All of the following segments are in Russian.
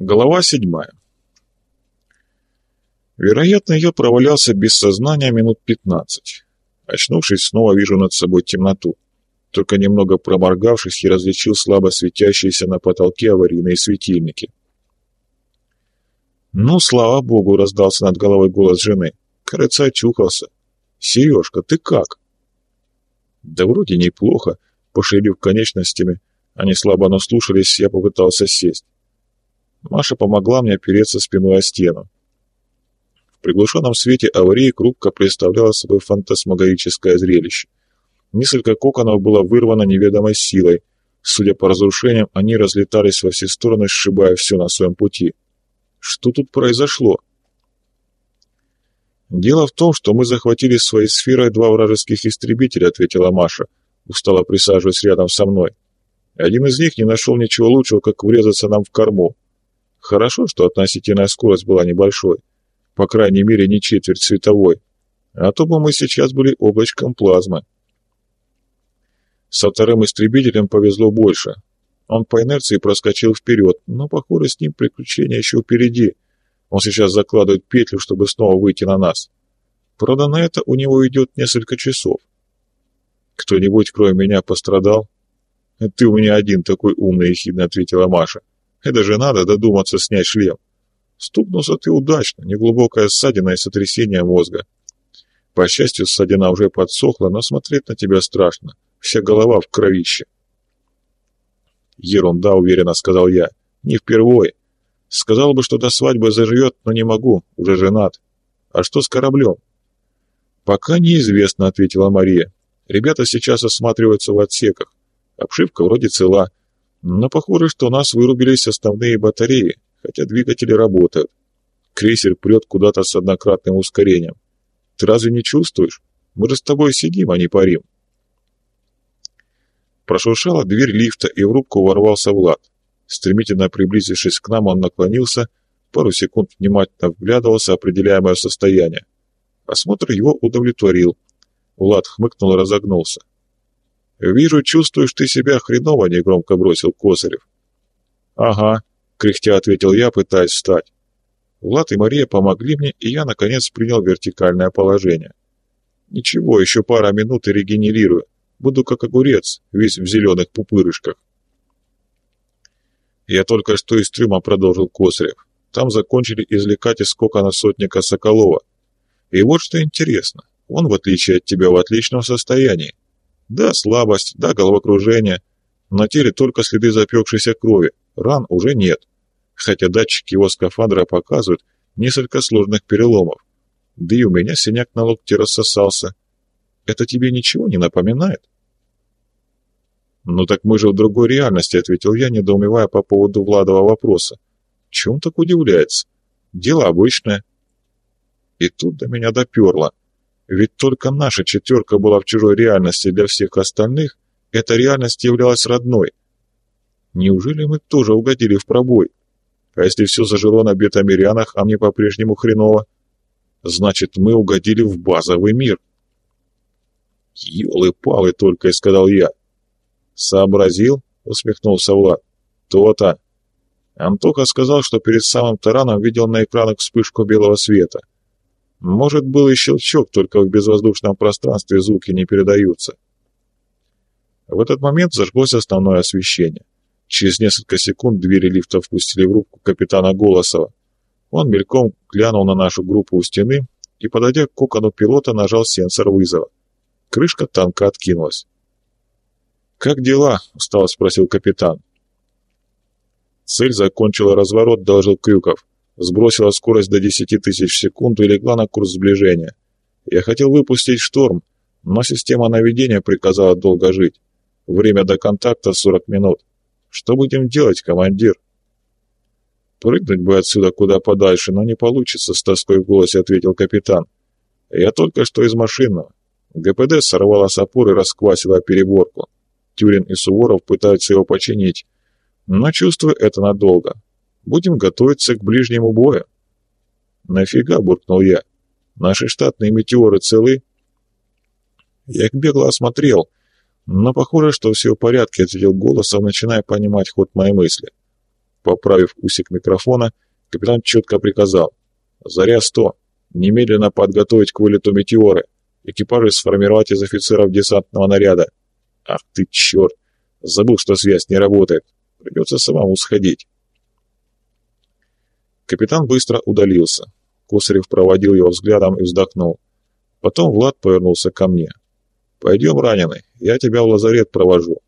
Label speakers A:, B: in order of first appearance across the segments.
A: Глава седьмая. Вероятно, я провалялся без сознания минут пятнадцать. Очнувшись, снова вижу над собой темноту. Только немного проморгавшись, я различил слабо светящиеся на потолке аварийные светильники. «Ну, слава богу!» — раздался над головой голос жены. Кажется, очухался. «Сережка, ты как?» «Да вроде неплохо», — пошевелив конечностями. Они слабо наслушались, я попытался сесть. Маша помогла мне опереться спиной о стену. В приглушенном свете аварии рубка представляла собой фантасмагорическое зрелище. Несколько коконов было вырвано неведомой силой. Судя по разрушениям, они разлетались во все стороны, сшибая все на своем пути. Что тут произошло? «Дело в том, что мы захватили своей сферой два вражеских истребителя», — ответила Маша, устало присаживаясь рядом со мной. «Один из них не нашел ничего лучшего, как врезаться нам в корму. Хорошо, что относительная скорость была небольшой, по крайней мере не четверть световой, а то бы мы сейчас были облачком плазмы. Со вторым истребителем повезло больше. Он по инерции проскочил вперед, но, похоже, с ним приключения еще впереди. Он сейчас закладывает петлю, чтобы снова выйти на нас. Правда, на это у него идет несколько часов. Кто-нибудь, кроме меня, пострадал? «Ты у меня один такой умный», — ехидно ответила Маша. Это же надо додуматься снять шлем. Стукнулся ты удачно, неглубокая ссадина и сотрясение мозга. По счастью, ссадина уже подсохла, но смотреть на тебя страшно. Вся голова в кровище. Ерунда, уверенно сказал я. Не впервой. Сказал бы, что до свадьбы заживет, но не могу, уже женат. А что с кораблем? Пока неизвестно, ответила Мария. Ребята сейчас осматриваются в отсеках. Обшивка вроде цела, но похоже, что у нас вырубились основные батареи, хотя двигатели работают. Крейсер прет куда-то с однократным ускорением. Ты разве не чувствуешь? Мы же с тобой сидим, а не парим. Прошуршала дверь лифта, и в рубку ворвался Влад. Стремительно приблизившись к нам, он наклонился, пару секунд внимательно вглядывался, определяя мое состояние. Осмотр его удовлетворил. Влад хмыкнул и разогнулся. «Вижу, чувствуешь ты себя хреново», — негромко бросил Косарев. «Ага», — кряхтя ответил я, пытаясь встать. Влад и Мария помогли мне, и я, наконец, принял вертикальное положение. «Ничего, еще пара минут и регенерирую. Буду как огурец, весь в зеленых пупырышках». «Я только что из трюма», — продолжил Косарев. «Там закончили извлекать из кокона сотника Соколова. И вот что интересно, он, в отличие от тебя, в отличном состоянии. Да, слабость, да, головокружение. На теле только следы запекшейся крови, ран уже нет. Хотя датчики его скафандра показывают несколько сложных переломов. Да и у меня синяк на локте рассосался. Это тебе ничего не напоминает? «Ну так мы же в другой реальности», — ответил я, недоумевая по поводу Владова вопроса. «Чем так удивляется? Дело обычное». И тут до меня доперло. Ведь только наша четверка была в чужой реальности для всех остальных, эта реальность являлась родной. Неужели мы тоже угодили в пробой? А если все зажило на бета-мирянах, а мне по-прежнему хреново? Значит, мы угодили в базовый мир. «Елы-палы только», — и сказал я. «Сообразил?» — усмехнулся Влад. «То-то». Антоха сказал, что перед самым тараном видел на экранах вспышку белого света. Может, был и щелчок, только в безвоздушном пространстве звуки не передаются. В этот момент зажглось основное освещение. Через несколько секунд двери лифта впустили в рубку капитана Голосова. Он мельком глянул на нашу группу у стены и, подойдя к кокону пилота, нажал сенсор вызова. Крышка танка откинулась. «Как дела?» — устало спросил капитан. «Цель закончила разворот», — доложил Крюков сбросила скорость до 10 тысяч в секунду и легла на курс сближения. Я хотел выпустить шторм, но система наведения приказала долго жить. Время до контакта 40 минут. Что будем делать, командир? Прыгнуть бы отсюда куда подальше, но не получится, с тоской в голосе ответил капитан. Я только что из машины. ГПД сорвала с опоры и расквасила переборку. Тюрин и Суворов пытаются его починить, но чувствую это надолго. Будем готовиться к ближнему бою. Нафига, буркнул я. Наши штатные метеоры целы? Я их бегло осмотрел, но похоже, что все в порядке, ответил голосом, начиная понимать ход моей мысли. Поправив усик микрофона, капитан четко приказал. «Заря 100. Немедленно подготовить к вылету метеоры. Экипажи сформировать из офицеров десантного наряда. Ах ты черт! Забыл, что связь не работает. Придется самому сходить». Капитан быстро удалился. Косарев проводил его взглядом и вздохнул. Потом Влад повернулся ко мне. «Пойдем, раненый, я тебя в лазарет провожу.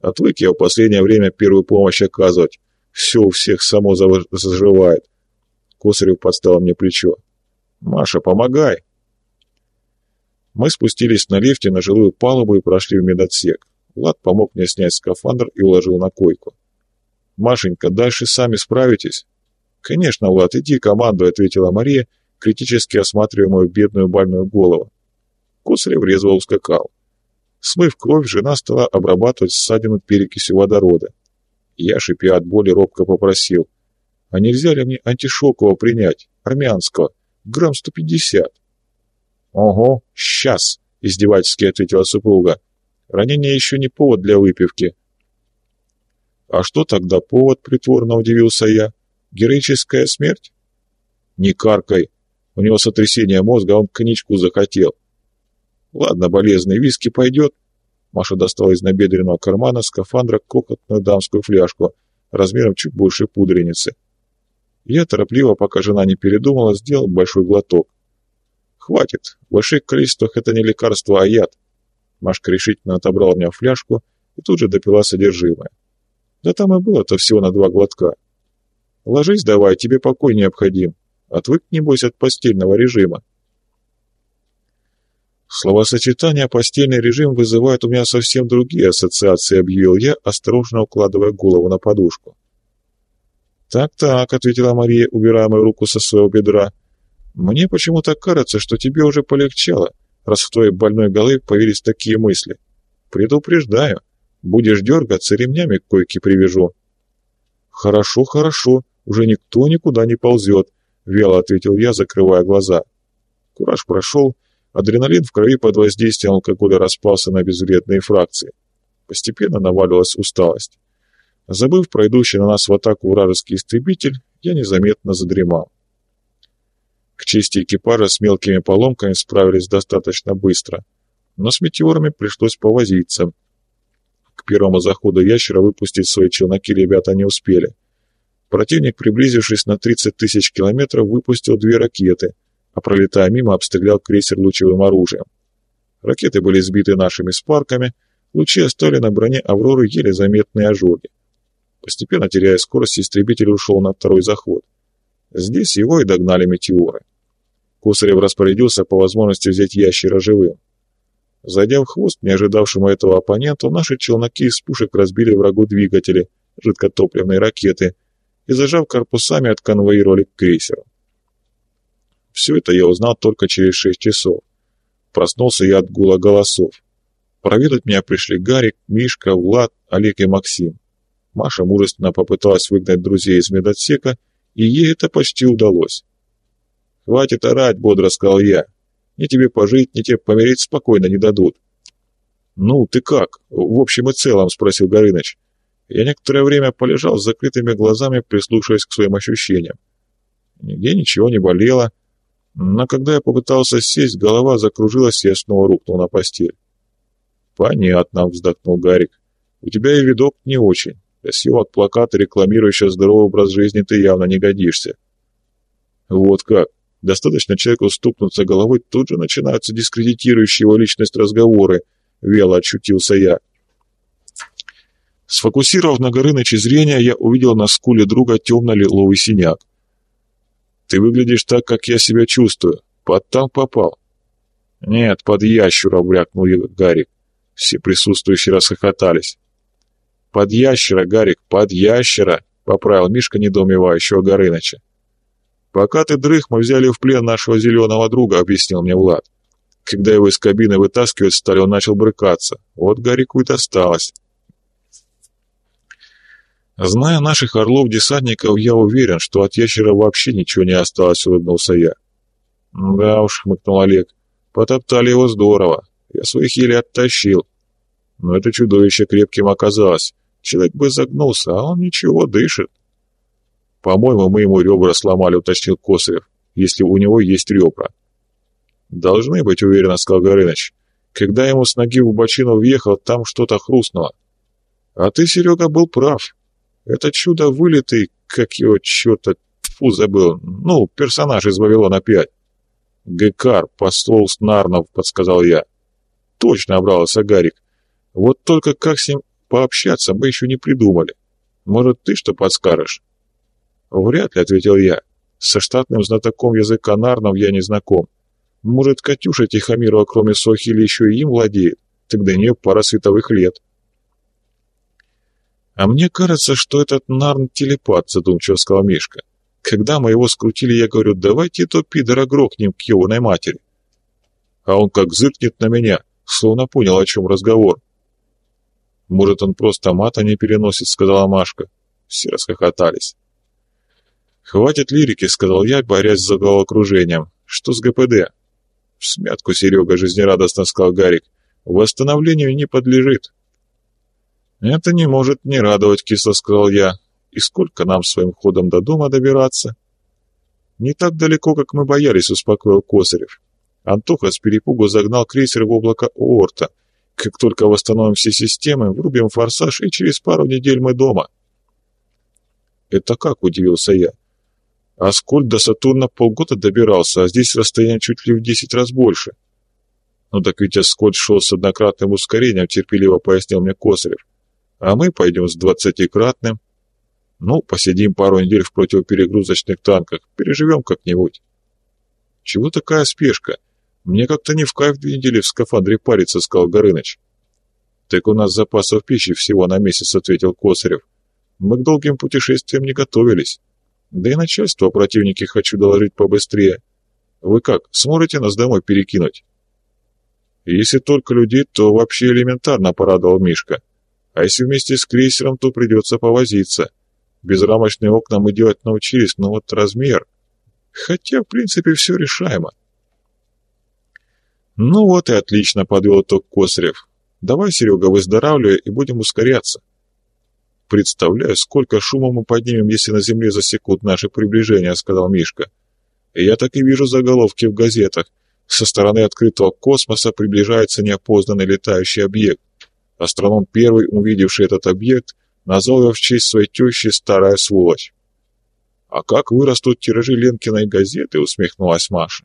A: Отвык я в последнее время первую помощь оказывать. Все у всех само заживает». Косарев подставил мне плечо. «Маша, помогай!» Мы спустились на лифте на жилую палубу и прошли в медотсек. Влад помог мне снять скафандр и уложил на койку. «Машенька, дальше сами справитесь?» «Конечно, Влад, иди командуй», — ответила Мария, критически осматривая мою бедную больную голову. Косарев резво ускакал. Смыв кровь, жена стала обрабатывать ссадину перекисью водорода. Я, шипя от боли, робко попросил. «А нельзя ли мне антишокового принять, армянского, грамм сто пятьдесят?» «Ого, сейчас!» — издевательски ответила супруга. «Ранение еще не повод для выпивки». «А что тогда повод?» — притворно удивился я. «Героическая смерть?» «Не каркай. У него сотрясение мозга, а он коньячку захотел. Ладно, болезный виски пойдет. Маша достала из набедренного кармана скафандра кокотную дамскую фляжку размером чуть больше пудреницы. Я торопливо, пока жена не передумала, сделал большой глоток. «Хватит. В больших количествах это не лекарство, а яд». Машка решительно отобрала у меня фляжку и тут же допила содержимое. Да там и было-то всего на два глотка. «Ложись давай, тебе покой необходим. Отвык, небось, от постельного режима». Словосочетание «постельный режим» вызывает у меня совсем другие ассоциации, объявил я, осторожно укладывая голову на подушку. «Так-так», — ответила Мария, убирая мою руку со своего бедра. «Мне почему-то кажется, что тебе уже полегчало, раз в твоей больной голове появились такие мысли. Предупреждаю, будешь дергаться, ремнями к койке привяжу». «Хорошо, хорошо, уже никто никуда не ползет», — вяло ответил я, закрывая глаза. Кураж прошел, Адреналин в крови под воздействием алкоголя распался на безвредные фракции. Постепенно навалилась усталость. Забыв про идущий на нас в атаку вражеский истребитель, я незаметно задремал. К чести экипажа с мелкими поломками справились достаточно быстро, но с метеорами пришлось повозиться. К первому заходу ящера выпустить свои челноки ребята не успели. Противник, приблизившись на 30 тысяч километров, выпустил две ракеты — а пролетая мимо, обстрелял крейсер лучевым оружием. Ракеты были сбиты нашими спарками, лучи оставили на броне «Авроры» еле заметные ожоги. Постепенно, теряя скорость, истребитель ушел на второй заход. Здесь его и догнали метеоры. Косарев распорядился по возможности взять ящера живым. Зайдя в хвост, не ожидавшему этого оппонента, наши челноки из пушек разбили врагу двигатели, жидкотопливные ракеты, и, зажав корпусами, отконвоировали к крейсеру. Все это я узнал только через шесть часов. Проснулся я от гула голосов. Проведать меня пришли Гарик, Мишка, Влад, Олег и Максим. Маша мужественно попыталась выгнать друзей из медотсека, и ей это почти удалось. «Хватит орать», — бодро сказал я. «Ни тебе пожить, ни тебе помереть спокойно не дадут». «Ну, ты как? В общем и целом?» — спросил Горыныч. Я некоторое время полежал с закрытыми глазами, прислушиваясь к своим ощущениям. Нигде ничего не болело, но когда я попытался сесть, голова закружилась, и я снова рухнул на постель. «Понятно», — вздохнул Гарик. «У тебя и видок не очень. Для съемок плаката, рекламирующего здоровый образ жизни, ты явно не годишься». «Вот как. Достаточно человеку стукнуться головой, тут же начинаются дискредитирующие его личность разговоры», — вело отшутился я. Сфокусировав на Горыныче зрение, я увидел на скуле друга темно-лиловый синяк. Ты выглядишь так, как я себя чувствую. Под танк попал. Нет, под ящера, брякнул Гарик. Все присутствующие расхохотались. Под ящера, Гарик, под ящера, поправил Мишка недоумевающего Горыныча. Пока ты дрых, мы взяли в плен нашего зеленого друга, объяснил мне Влад. Когда его из кабины вытаскивать стали, он начал брыкаться. Вот Гарику и досталось. Зная наших орлов-десантников, я уверен, что от ящера вообще ничего не осталось, улыбнулся я. Да уж, хмыкнул Олег, потоптали его здорово. Я своих еле оттащил. Но это чудовище крепким оказалось. Человек бы загнулся, а он ничего, дышит. «По-моему, мы ему ребра сломали», — уточнил Косарев, «если у него есть ребра». «Должны быть, уверенно», — сказал Горыныч. «Когда ему с ноги в бочину въехал, там что-то хрустнуло». «А ты, Серега, был прав. Это чудо вылитый, как его черта, фу, забыл, ну, персонаж из Вавилона 5». «Гекар, посол Снарнов», — подсказал я. «Точно», — обрался Гарик. «Вот только как с ним пообщаться мы еще не придумали. Может, ты что подскажешь?» «Вряд ли», — ответил я. «Со штатным знатоком языка нарнов я не знаком. Может, Катюша Тихомирова, кроме Сохили, еще и им владеет? Тогда не пара световых лет». «А мне кажется, что этот нарн телепат», — задумчиво сказал Мишка. «Когда мы его скрутили, я говорю, давайте то пидора грохнем к егоной матери». А он как зыркнет на меня, словно понял, о чем разговор. «Может, он просто мата не переносит», — сказала Машка. Все расхохотались. «Хватит лирики», — сказал я, борясь с головокружением. «Что с ГПД?» «В смятку, Серега», — жизнерадостно сказал Гарик. «Восстановлению не подлежит». «Это не может не радовать», — кисло сказал я. «И сколько нам своим ходом до дома добираться?» «Не так далеко, как мы боялись», — успокоил Косарев. Антоха с перепугу загнал крейсер в облако Оорта. «Как только восстановим все системы, врубим форсаж, и через пару недель мы дома». «Это как?» — удивился я. Аскольд до Сатурна полгода добирался, а здесь расстояние чуть ли в десять раз больше. Ну так ведь Аскольд шел с однократным ускорением, терпеливо пояснил мне Косарев. А мы пойдем с двадцатикратным. Ну, посидим пару недель в противоперегрузочных танках, переживем как-нибудь. Чего такая спешка? Мне как-то не в кайф две недели в скафандре париться, сказал Горыныч. Так у нас запасов пищи всего на месяц, ответил Косарев. Мы к долгим путешествиям не готовились. Да и начальство о противнике хочу доложить побыстрее. Вы как, сможете нас домой перекинуть? Если только людей, то вообще элементарно, порадовал Мишка. А если вместе с крейсером, то придется повозиться. Безрамочные окна мы делать научились, но вот размер... Хотя, в принципе, все решаемо. Ну вот и отлично, подвел итог Косарев. Давай, Серега, выздоравливай и будем ускоряться. «Представляю, сколько шума мы поднимем, если на земле засекут наше приближение», — сказал Мишка. «Я так и вижу заголовки в газетах. Со стороны открытого космоса приближается неопознанный летающий объект. Астроном первый, увидевший этот объект, назвал его в честь своей тещи «Старая сволочь». «А как вырастут тиражи Ленкиной газеты?» — усмехнулась Маша.